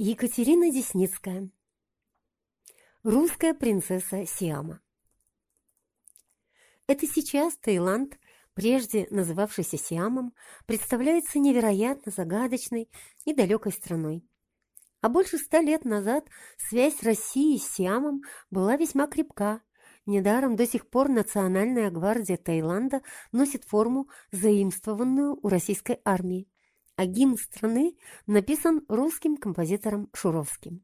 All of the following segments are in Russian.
Екатерина Десницкая Русская принцесса Сиама Это сейчас Таиланд, прежде называвшийся Сиамом, представляется невероятно загадочной и далекой страной. А больше ста лет назад связь России с Сиамом была весьма крепка. Недаром до сих пор Национальная гвардия Таиланда носит форму, заимствованную у российской армии а гимн страны написан русским композитором Шуровским.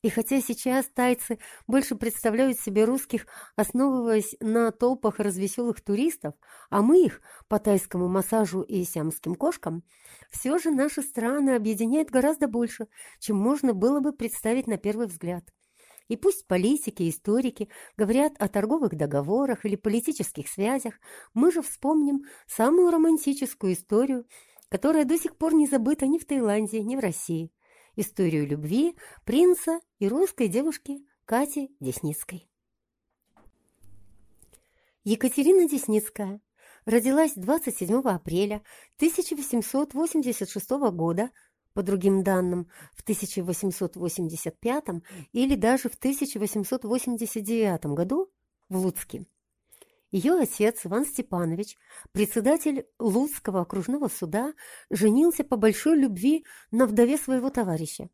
И хотя сейчас тайцы больше представляют себе русских, основываясь на толпах развеселых туристов, а мы их по тайскому массажу и сиамским кошкам, все же наши страны объединяют гораздо больше, чем можно было бы представить на первый взгляд. И пусть политики и историки говорят о торговых договорах или политических связях, мы же вспомним самую романтическую историю которая до сих пор не забыта ни в Таиланде, ни в России. Историю любви принца и русской девушки Кати Десницкой. Екатерина Десницкая родилась 27 апреля 1886 года, по другим данным, в 1885 или даже в 1889 году в Луцке. Ее отец Иван Степанович, председатель Луцкого окружного суда, женился по большой любви на вдове своего товарища.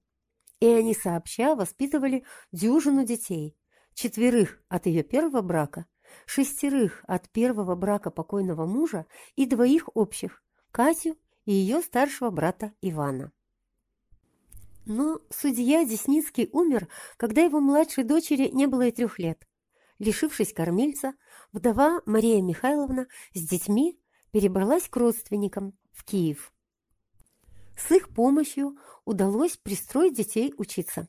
И они сообща воспитывали дюжину детей, четверых от ее первого брака, шестерых от первого брака покойного мужа и двоих общих, Катю и ее старшего брата Ивана. Но судья Десницкий умер, когда его младшей дочери не было и трех лет. Лишившись кормильца, вдова Мария Михайловна с детьми перебралась к родственникам в Киев. С их помощью удалось пристроить детей учиться.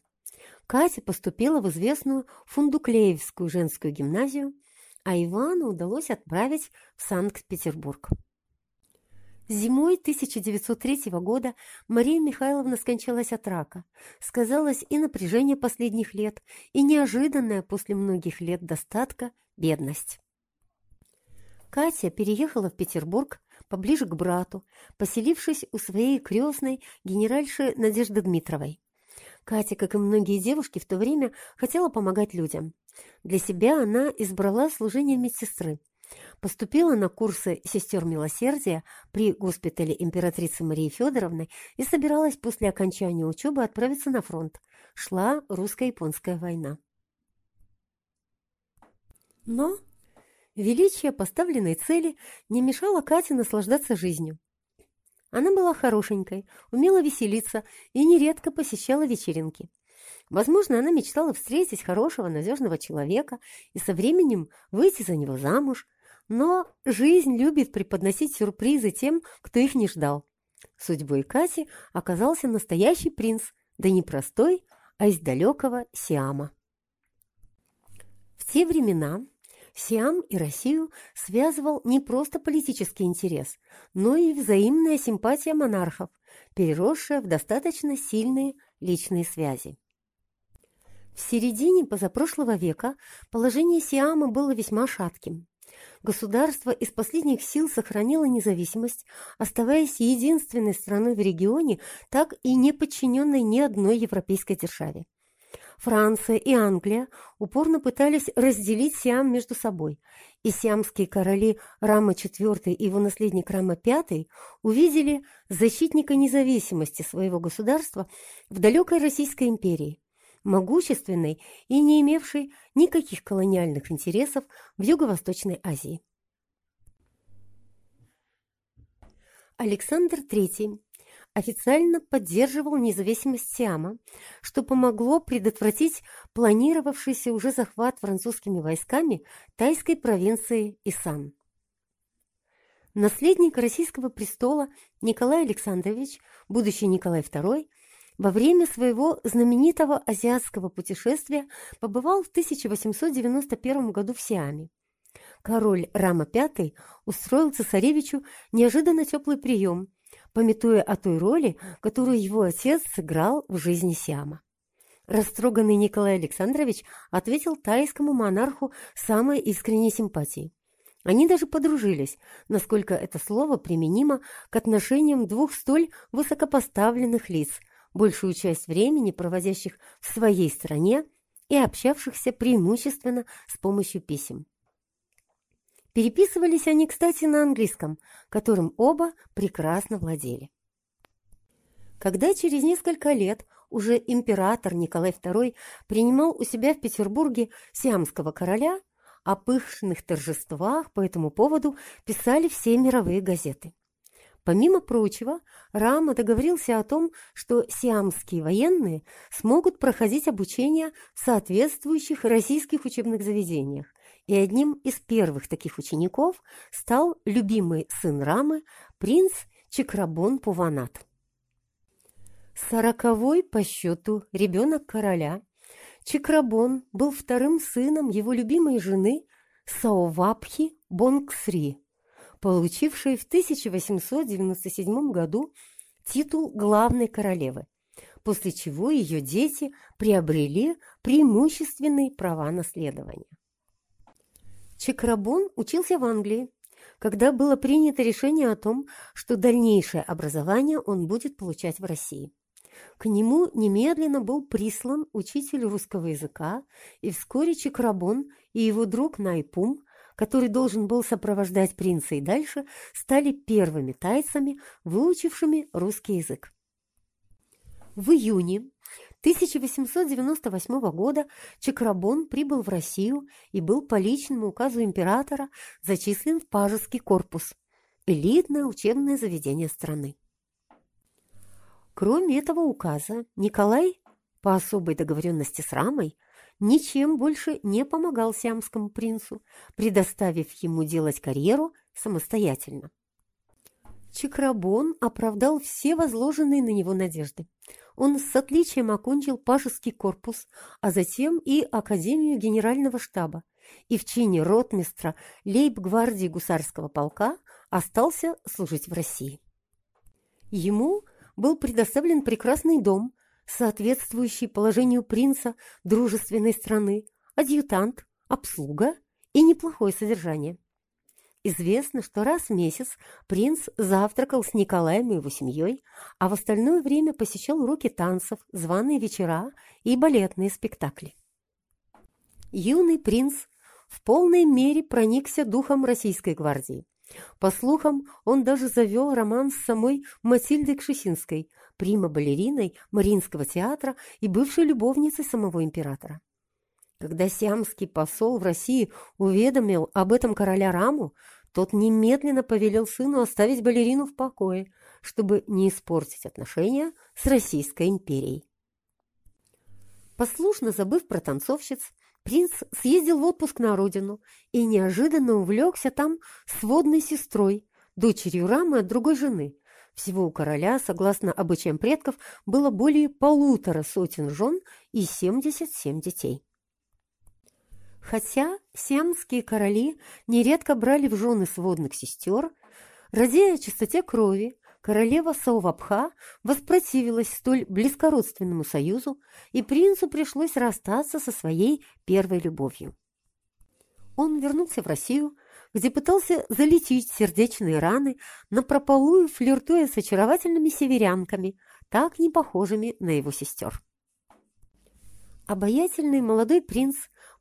Катя поступила в известную Фундуклеевскую женскую гимназию, а Ивану удалось отправить в Санкт-Петербург. Зимой 1903 года Мария Михайловна скончалась от рака. Сказалось и напряжение последних лет, и неожиданная после многих лет достатка бедность. Катя переехала в Петербург поближе к брату, поселившись у своей крестной генеральши Надежды Дмитровой. Катя, как и многие девушки в то время, хотела помогать людям. Для себя она избрала служение медсестры – Поступила на курсы сестер милосердия при госпитале императрицы Марии Федоровны и собиралась после окончания учебы отправиться на фронт. Шла русско-японская война. Но величие поставленной цели не мешало Кате наслаждаться жизнью. Она была хорошенькой, умела веселиться и нередко посещала вечеринки. Возможно, она мечтала встретить хорошего, надежного человека и со временем выйти за него замуж, но жизнь любит преподносить сюрпризы тем, кто их не ждал. Судьбой Кати оказался настоящий принц, да не простой, а из далекого Сиама. В те времена Сиам и Россию связывал не просто политический интерес, но и взаимная симпатия монархов, переросшая в достаточно сильные личные связи. В середине позапрошлого века положение Сиама было весьма шатким. Государство из последних сил сохранило независимость, оставаясь единственной страной в регионе, так и не подчиненной ни одной европейской державе. Франция и Англия упорно пытались разделить Сиам между собой, и сиамские короли Рама IV и его наследник Рама V увидели защитника независимости своего государства в далекой Российской империи, могущественной и не имевшей никаких колониальных интересов в Юго-Восточной Азии. Александр III официально поддерживал независимость Сиама, что помогло предотвратить планировавшийся уже захват французскими войсками тайской провинции Исан. Наследник российского престола Николай Александрович, будущий Николай II, во время своего знаменитого азиатского путешествия побывал в 1891 году в Сиаме. Король Рама V устроил цесаревичу неожиданно теплый прием, пометуя о той роли, которую его отец сыграл в жизни Сиама. Растроганный Николай Александрович ответил тайскому монарху самой искренней симпатией. Они даже подружились, насколько это слово применимо к отношениям двух столь высокопоставленных лиц, большую часть времени проводящих в своей стране и общавшихся преимущественно с помощью писем. Переписывались они, кстати, на английском, которым оба прекрасно владели. Когда через несколько лет уже император Николай II принимал у себя в Петербурге сиамского короля, о пышных торжествах по этому поводу писали все мировые газеты. Помимо прочего, Рама договорился о том, что сиамские военные смогут проходить обучение в соответствующих российских учебных заведениях, и одним из первых таких учеников стал любимый сын Рамы, принц Чакрабон Пуванат. Сороковой по счету ребенок короля, Чакрабон был вторым сыном его любимой жены Саовапхи Бонгсри, получившей в 1897 году титул главной королевы, после чего ее дети приобрели преимущественные права наследования. Чакрабон учился в Англии, когда было принято решение о том, что дальнейшее образование он будет получать в России. К нему немедленно был прислан учитель русского языка, и вскоре Чакрабон и его друг Найпум, который должен был сопровождать принца и дальше, стали первыми тайцами, выучившими русский язык. В июне 1898 года Чакрабон прибыл в Россию и был по личному указу императора зачислен в Пажеский корпус – элитное учебное заведение страны. Кроме этого указа, Николай, по особой договоренности с Рамой, ничем больше не помогал сиамскому принцу, предоставив ему делать карьеру самостоятельно. Чакрабон оправдал все возложенные на него надежды. Он с отличием окончил пажеский корпус, а затем и Академию генерального штаба, и в чине ротмистра лейб-гвардии гусарского полка остался служить в России. Ему – был предоставлен прекрасный дом, соответствующий положению принца дружественной страны, адъютант, обслуга и неплохое содержание. Известно, что раз в месяц принц завтракал с Николаем и его семьей, а в остальное время посещал уроки танцев, званые вечера и балетные спектакли. Юный принц в полной мере проникся духом российской гвардии. По слухам, он даже завел роман с самой Матильдой Кшесинской, прима-балериной Мариинского театра и бывшей любовницей самого императора. Когда сиамский посол в России уведомил об этом короля Раму, тот немедленно повелел сыну оставить балерину в покое, чтобы не испортить отношения с Российской империей. Послушно забыв про танцовщиц, Принц съездил в отпуск на родину и неожиданно увлекся там сводной сестрой, дочерью Рамы от другой жены. Всего у короля, согласно обычаям предков, было более полутора сотен жен и 77 детей. Хотя сиамские короли нередко брали в жены сводных сестер, ради чистоте крови, королева Саувабха воспротивилась столь близкородственному союзу, и принцу пришлось расстаться со своей первой любовью. Он вернулся в Россию, где пытался залечить сердечные раны, напропалую флиртуя с очаровательными северянками, так не похожими на его сестер. Обаятельный молодой принц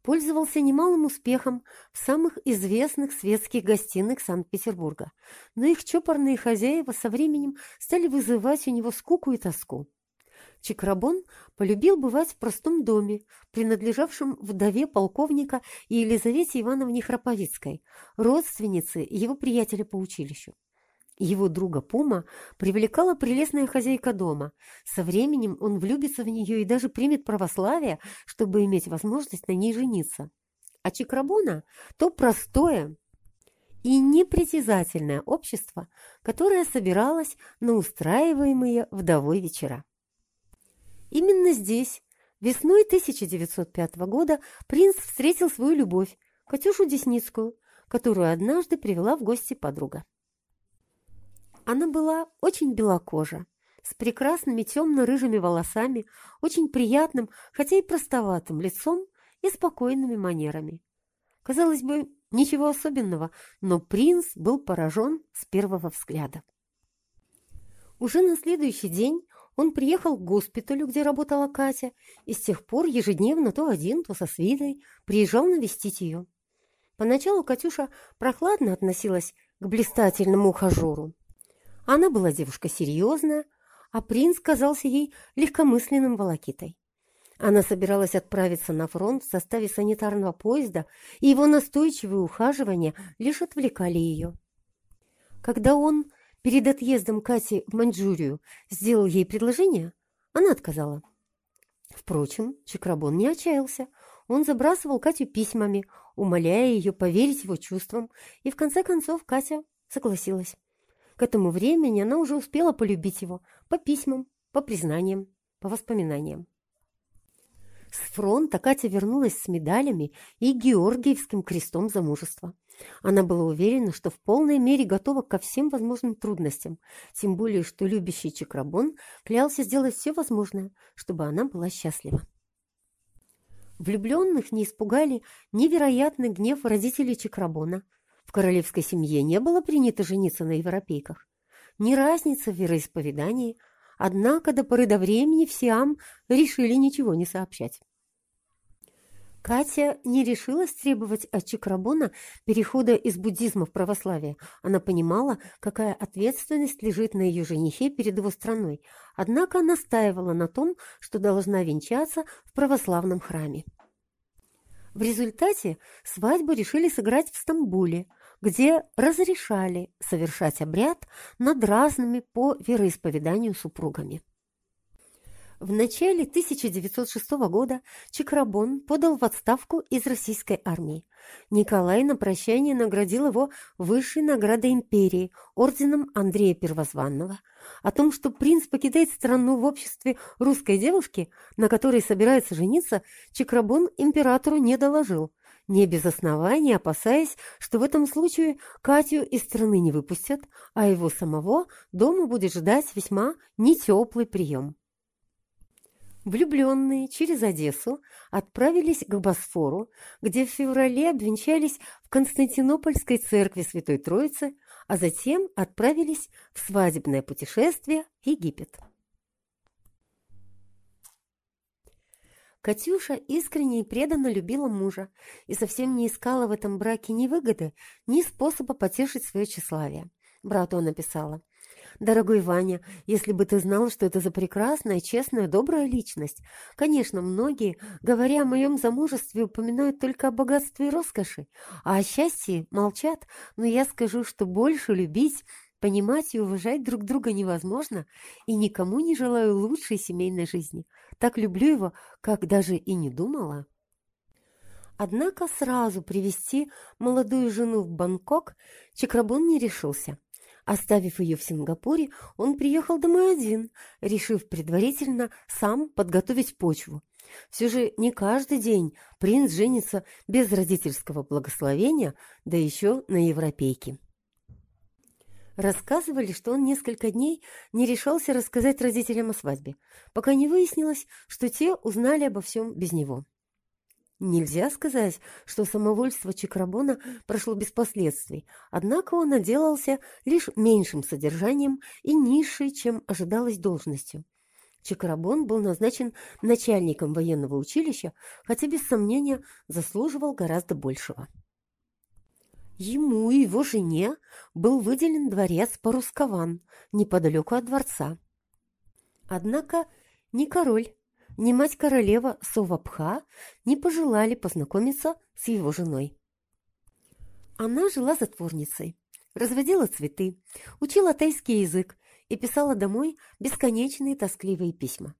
пользовался немалым успехом в самых известных светских гостиных Санкт-Петербурга, но их чопорные хозяева со временем стали вызывать у него скуку и тоску. Чикрабон полюбил бывать в простом доме, принадлежавшем вдове полковника и Елизавете Ивановне Храповицкой, родственнице его приятеля по училищу. Его друга Пума привлекала прелестная хозяйка дома. Со временем он влюбится в нее и даже примет православие, чтобы иметь возможность на ней жениться. А Чикрабона – то простое и непритязательное общество, которое собиралось на устраиваемые вдовой вечера. Именно здесь, весной 1905 года, принц встретил свою любовь, Катюшу Десницкую, которую однажды привела в гости подруга. Она была очень белокожа, с прекрасными темно-рыжими волосами, очень приятным, хотя и простоватым лицом и спокойными манерами. Казалось бы, ничего особенного, но принц был поражен с первого взгляда. Уже на следующий день он приехал к госпиталю, где работала Катя, и с тех пор ежедневно то один, то со свитой приезжал навестить ее. Поначалу Катюша прохладно относилась к блистательному ухажеру. Она была девушка серьезная, а принц казался ей легкомысленным волокитой. Она собиралась отправиться на фронт в составе санитарного поезда, и его настойчивые ухаживания лишь отвлекали ее. Когда он перед отъездом Кати в Маньчжурию сделал ей предложение, она отказала. Впрочем, Чакрабон не отчаялся. Он забрасывал Катю письмами, умоляя ее поверить его чувствам, и в конце концов Катя согласилась. К этому времени она уже успела полюбить его по письмам, по признаниям, по воспоминаниям. С фронта Катя вернулась с медалями и Георгиевским крестом за мужество. Она была уверена, что в полной мере готова ко всем возможным трудностям, тем более, что любящий Чакрабон клялся сделать все возможное, чтобы она была счастлива. Влюбленных не испугали невероятный гнев родителей Чакрабона. В королевской семье не было принято жениться на европейках. Ни разницы в вероисповедании, однако до поры до времени в Сиам решили ничего не сообщать. Катя не решилась требовать от Чакрабона перехода из буддизма в православие. Она понимала, какая ответственность лежит на ее женихе перед его страной, однако настаивала на том, что должна венчаться в православном храме. В результате свадьбу решили сыграть в Стамбуле, где разрешали совершать обряд над разными по вероисповеданию супругами. В начале 1906 года Чакрабон подал в отставку из российской армии. Николай на прощание наградил его высшей наградой империи, орденом Андрея Первозванного. О том, что принц покидает страну в обществе русской девушки, на которой собирается жениться, Чакрабон императору не доложил, не без основания опасаясь, что в этом случае Катю из страны не выпустят, а его самого дома будет ждать весьма нетеплый прием. Влюбленные через Одессу отправились к Босфору, где в феврале обвенчались в Константинопольской церкви Святой Троицы, а затем отправились в свадебное путешествие в Египет. Катюша искренне и преданно любила мужа и совсем не искала в этом браке ни выгоды, ни способа потешить свое тщеславие. Брату она писала – Дорогой Ваня, если бы ты знал, что это за прекрасная, честная, добрая личность. Конечно, многие, говоря о моем замужестве, упоминают только о богатстве и роскоши, а о счастье молчат, но я скажу, что больше любить, понимать и уважать друг друга невозможно, и никому не желаю лучшей семейной жизни. Так люблю его, как даже и не думала. Однако сразу привести молодую жену в Бангкок Чакрабон не решился. Оставив ее в Сингапуре, он приехал домой один, решив предварительно сам подготовить почву. Все же не каждый день принц женится без родительского благословения, да еще на европейке. Рассказывали, что он несколько дней не решался рассказать родителям о свадьбе, пока не выяснилось, что те узнали обо всем без него. Нельзя сказать, что самовольство Чакрабона прошло без последствий, однако он отделался лишь меньшим содержанием и низшей, чем ожидалось должностью. Чакрабон был назначен начальником военного училища, хотя без сомнения заслуживал гораздо большего. Ему и его жене был выделен дворец Парускован, неподалеку от дворца. Однако ни король, ни мать-королева Совапха не пожелали познакомиться с его женой. Она жила затворницей, разводила цветы, учила тайский язык и писала домой бесконечные тоскливые письма.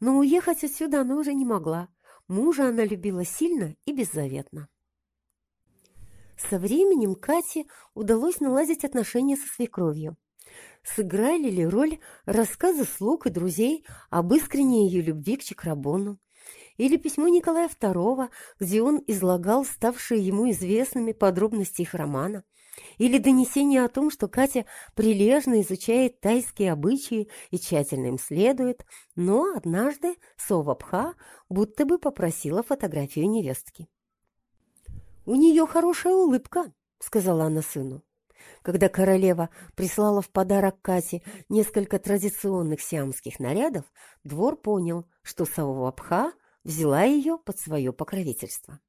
Но уехать отсюда она уже не могла. Мужа она любила сильно и беззаветно. Со временем Кате удалось наладить отношения со свекровью. Сыграли ли роль рассказы слуг и друзей об искренней ее любви к Чакрабону, или письмо Николая II, где он излагал ставшие ему известными подробности их романа, или донесение о том, что Катя прилежно изучает тайские обычаи и тщательно им следует, но однажды Совабха будто бы попросила фотографию невестки. «У нее хорошая улыбка», — сказала она сыну. Когда королева прислала в подарок Кате несколько традиционных сиамских нарядов, двор понял, что Саувабха взяла ее под свое покровительство.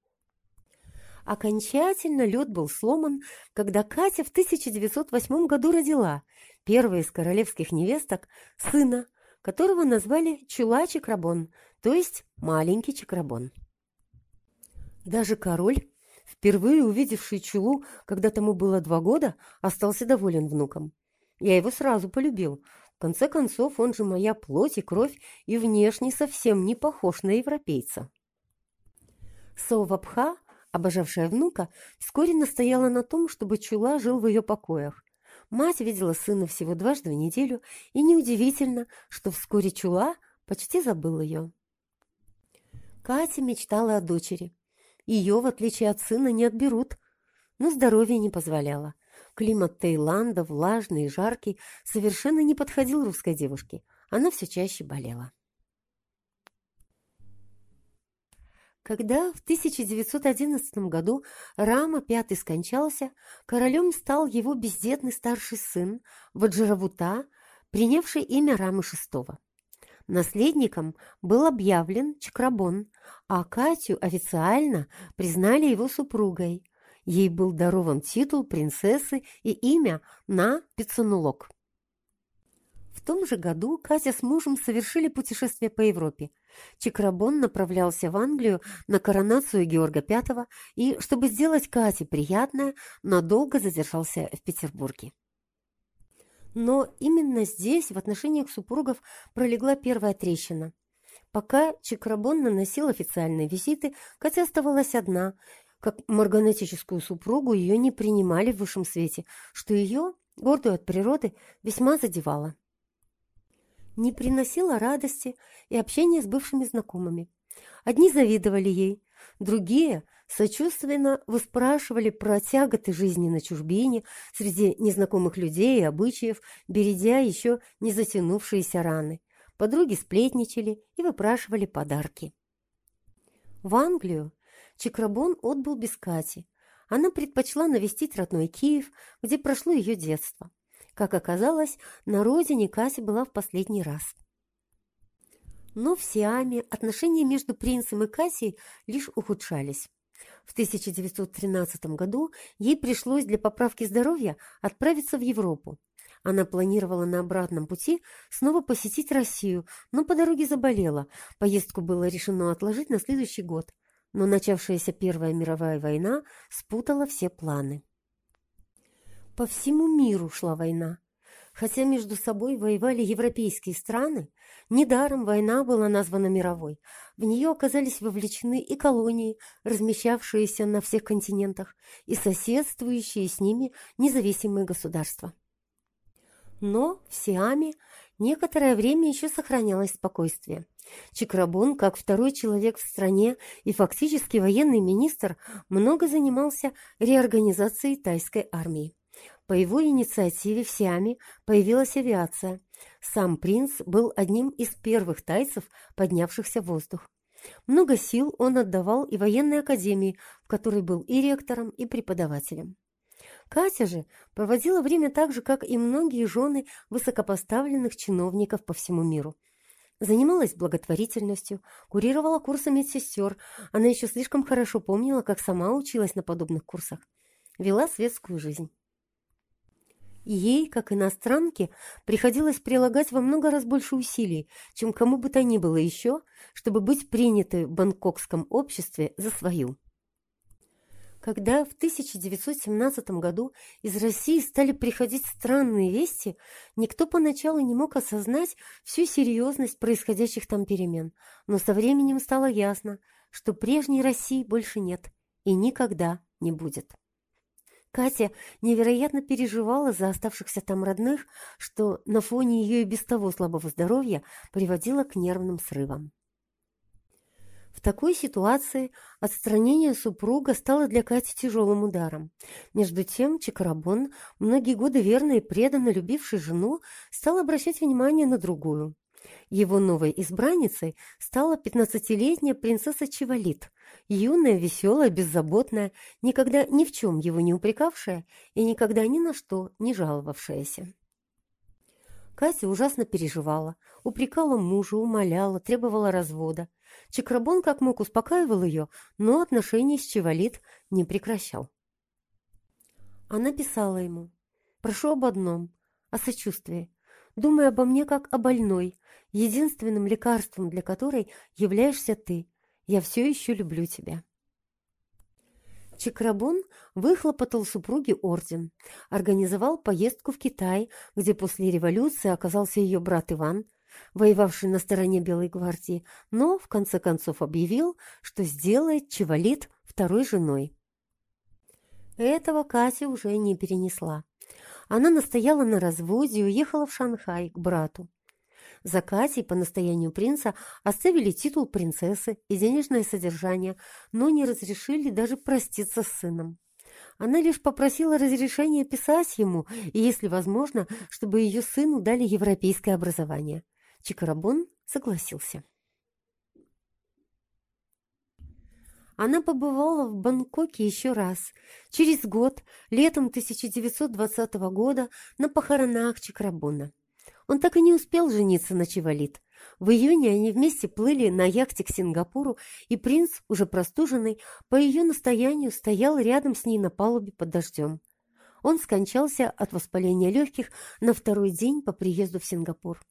Окончательно лед был сломан, когда Катя в 1908 году родила первой из королевских невесток сына, которого назвали Чула Чакрабон, то есть маленький Чакрабон. Даже король, впервые увидевший Чулу, когда тому было два года, остался доволен внуком. Я его сразу полюбил. В конце концов, он же моя плоть и кровь, и внешне совсем не похож на европейца. Совабха обожавшая внука, вскоре настояла на том, чтобы Чула жил в ее покоях. Мать видела сына всего дважды в неделю, и неудивительно, что вскоре Чула почти забыл ее. Катя мечтала о дочери. Ее, в отличие от сына, не отберут, но здоровье не позволяло. Климат Таиланда, влажный и жаркий, совершенно не подходил русской девушке. Она все чаще болела. Когда в 1911 году Рама V скончался, королем стал его бездетный старший сын Ваджиравута, принявший имя Рамы VI. Наследником был объявлен Чакрабон, а Катю официально признали его супругой. Ей был дарован титул принцессы и имя На Пицунулок. В том же году Катя с мужем совершили путешествие по Европе. Чикрабон направлялся в Англию на коронацию Георга V и, чтобы сделать Кате приятное, надолго задержался в Петербурге. Но именно здесь в отношениях супругов пролегла первая трещина. Пока Чикрабон наносил официальные визиты, Катя оставалась одна. Как марганетическую супругу ее не принимали в высшем свете, что ее, гордую от природы, весьма задевало не приносила радости и общения с бывшими знакомыми. Одни завидовали ей, другие сочувственно выспрашивали про тяготы жизни на чужбине среди незнакомых людей и обычаев, бередя еще не затянувшиеся раны. Подруги сплетничали и выпрашивали подарки. В Англию Чикрабон отбыл без Кати. Она предпочла навестить родной Киев, где прошло ее детство. Как оказалось, на родине Кася была в последний раз. Но в Сиаме отношения между принцем и Кассией лишь ухудшались. В 1913 году ей пришлось для поправки здоровья отправиться в Европу. Она планировала на обратном пути снова посетить Россию, но по дороге заболела. Поездку было решено отложить на следующий год. Но начавшаяся Первая мировая война спутала все планы. По всему миру шла война. Хотя между собой воевали европейские страны, недаром война была названа мировой. В нее оказались вовлечены и колонии, размещавшиеся на всех континентах, и соседствующие с ними независимые государства. Но в Сиаме некоторое время еще сохранялось спокойствие. Чикрабун, как второй человек в стране и фактически военный министр, много занимался реорганизацией тайской армии. По его инициативе в Сиаме появилась авиация. Сам принц был одним из первых тайцев, поднявшихся в воздух. Много сил он отдавал и военной академии, в которой был и ректором, и преподавателем. Катя же проводила время так же, как и многие жены высокопоставленных чиновников по всему миру. Занималась благотворительностью, курировала курсы медсестер. Она еще слишком хорошо помнила, как сама училась на подобных курсах. Вела светскую жизнь. Ей, как иностранке, приходилось прилагать во много раз больше усилий, чем кому бы то ни было еще, чтобы быть принятой в бангкокском обществе за свою. Когда в 1917 году из России стали приходить странные вести, никто поначалу не мог осознать всю серьезность происходящих там перемен, но со временем стало ясно, что прежней России больше нет и никогда не будет. Катя невероятно переживала за оставшихся там родных, что на фоне ее и без того слабого здоровья приводило к нервным срывам. В такой ситуации отстранение супруга стало для Кати тяжелым ударом. Между тем Чикарабон, многие годы верно и преданно любивший жену, стал обращать внимание на другую. Его новой избранницей стала пятнадцатилетняя принцесса Чевалит, юная, веселая, беззаботная, никогда ни в чем его не упрекавшая и никогда ни на что не жаловавшаяся. Катя ужасно переживала, упрекала мужа, умоляла, требовала развода. Чакрабон как мог успокаивал ее, но отношения с Чевалит не прекращал. Она писала ему «Прошу об одном, о сочувствии. Думай обо мне как о больной, единственным лекарством для которой являешься ты. Я все еще люблю тебя». Чакрабон выхлопотал супруге орден, организовал поездку в Китай, где после революции оказался ее брат Иван, воевавший на стороне Белой гвардии, но в конце концов объявил, что сделает Чевалит второй женой. Этого Катя уже не перенесла. Она настояла на разводе и уехала в Шанхай к брату. За Катей по настоянию принца оставили титул принцессы и денежное содержание, но не разрешили даже проститься с сыном. Она лишь попросила разрешения писать ему, и, если возможно, чтобы ее сыну дали европейское образование. Чикарабон согласился. Она побывала в Бангкоке еще раз, через год, летом 1920 года, на похоронах Чикрабона. Он так и не успел жениться на Чевалит. В июне они вместе плыли на яхте к Сингапуру, и принц, уже простуженный, по ее настоянию стоял рядом с ней на палубе под дождем. Он скончался от воспаления легких на второй день по приезду в Сингапур.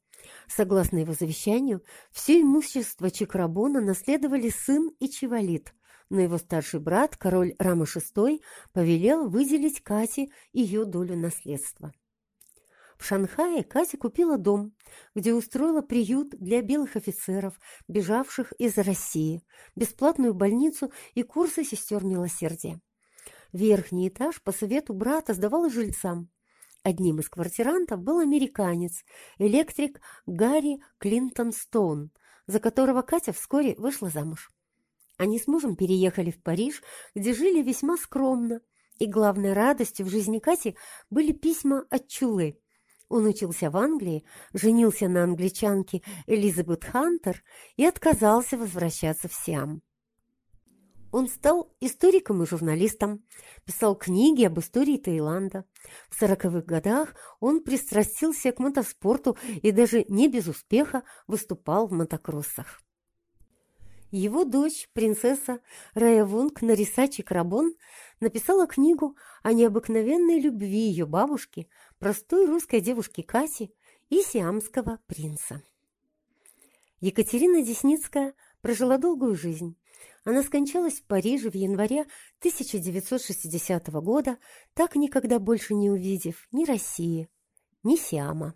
Согласно его завещанию, все имущество Чикрабона наследовали сын и Чевалит, но его старший брат, король Рама VI, повелел выделить Кате ее долю наследства. В Шанхае Катя купила дом, где устроила приют для белых офицеров, бежавших из России, бесплатную больницу и курсы сестер милосердия. Верхний этаж по совету брата сдавала жильцам. Одним из квартирантов был американец, электрик Гарри Клинтон Стоун, за которого Катя вскоре вышла замуж. Они с мужем переехали в Париж, где жили весьма скромно, и главной радостью в жизни Кати были письма от Чулы. Он учился в Англии, женился на англичанке Элизабет Хантер и отказался возвращаться в Сиам. Он стал историком и журналистом, писал книги об истории Таиланда. В сороковых годах он пристрастился к мотоспорту и даже не без успеха выступал в мотокроссах. Его дочь, принцесса Раявунг Нарисачи Крабон, написала книгу о необыкновенной любви ее бабушки, простой русской девушки Кати и сиамского принца. Екатерина Десницкая прожила долгую жизнь. Она скончалась в Париже в январе 1960 года, так никогда больше не увидев ни России, ни Сиама.